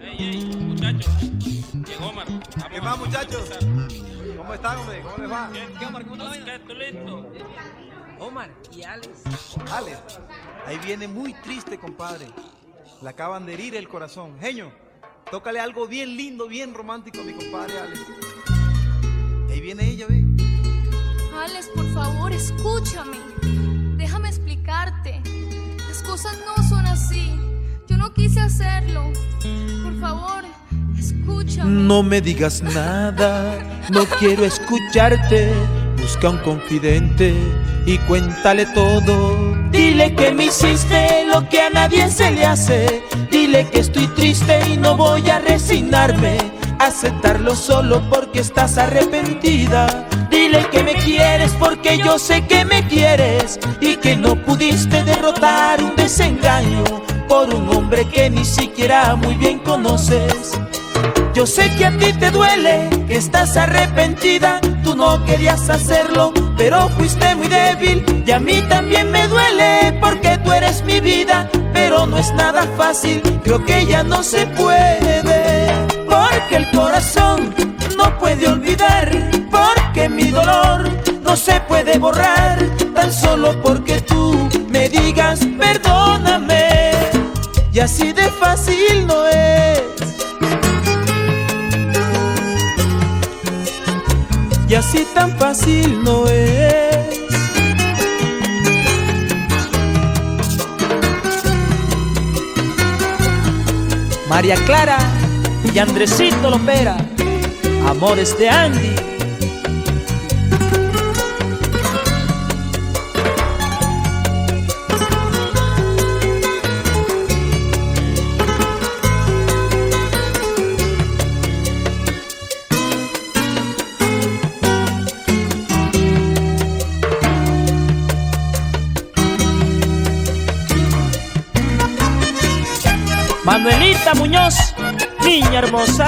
Ey, ey, muchachos. Llegó Omar. Vamos ¿Qué a- más, muchachos? ¿Cómo están, hombre? ¿Cómo les va? ¿Qué, Omar? ¿Cómo listo? Omar y Alex. Alex, ahí viene muy triste, compadre. Le acaban de herir el corazón. Genio, tócale algo bien lindo, bien romántico a mi compadre Alex. Ahí viene ella, ve. Alex, por favor, escúchame. Cosas no son así. Yo no quise hacerlo. Por favor, escúchame. No me digas nada, no quiero escucharte. Busca un confidente y cuéntale todo. Dile que me hiciste lo que a nadie se le hace. Dile que estoy triste y no voy a resignarme. Aceptarlo solo porque estás arrepentida. Dile que me quieres porque yo sé que me quieres y que no pudiste derrotar por un hombre que ni siquiera muy bien conoces. Yo sé que a ti te duele, que estás arrepentida, tú no querías hacerlo, pero fuiste muy débil y a mí también me duele porque tú eres mi vida, pero no es nada fácil, creo que ya no se puede, porque el corazón no puede olvidar, porque mi dolor no se puede borrar, tan solo porque tú me digas perdóname, y así de fácil no es. y así tan fácil no es. María Clara y Andresito Lopera, amores de Andy. Manuelita Muñoz, niña hermosa.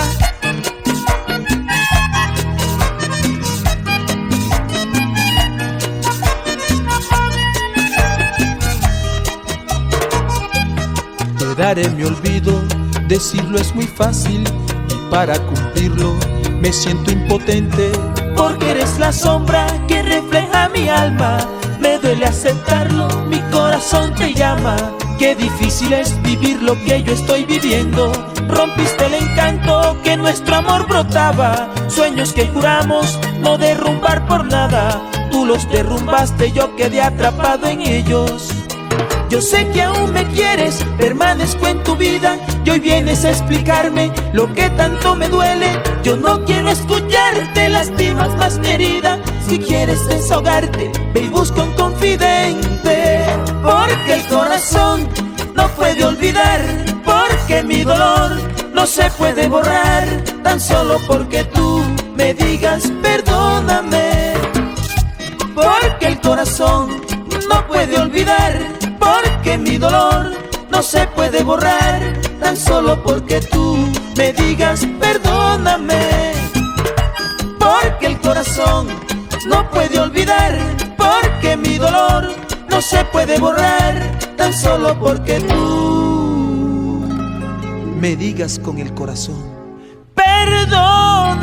Te daré mi olvido, decirlo es muy fácil y para cumplirlo me siento impotente porque eres la sombra que refleja mi alma. Aceptarlo, mi corazón te llama. Qué difícil es vivir lo que yo estoy viviendo. Rompiste el encanto que nuestro amor brotaba. Sueños que juramos no derrumbar por nada. Tú los derrumbaste, yo quedé atrapado en ellos. Yo sé que aún me quieres, permanezco en tu vida y hoy vienes a explicarme lo que tanto me duele. Yo no quiero escucharte, lastimas más mi. Si quieres desahogarte, ve y busca un confidente. Porque el corazón no puede olvidar, porque mi dolor no se puede borrar. Tan solo porque tú me digas perdóname. Porque el corazón no puede olvidar, mi dolor no se puede borrar, tan solo porque tú me digas perdóname. Porque el corazón no puede olvidar, porque mi dolor no se puede borrar, tan solo porque tú me digas con el corazón, perdóname.